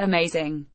Amazing.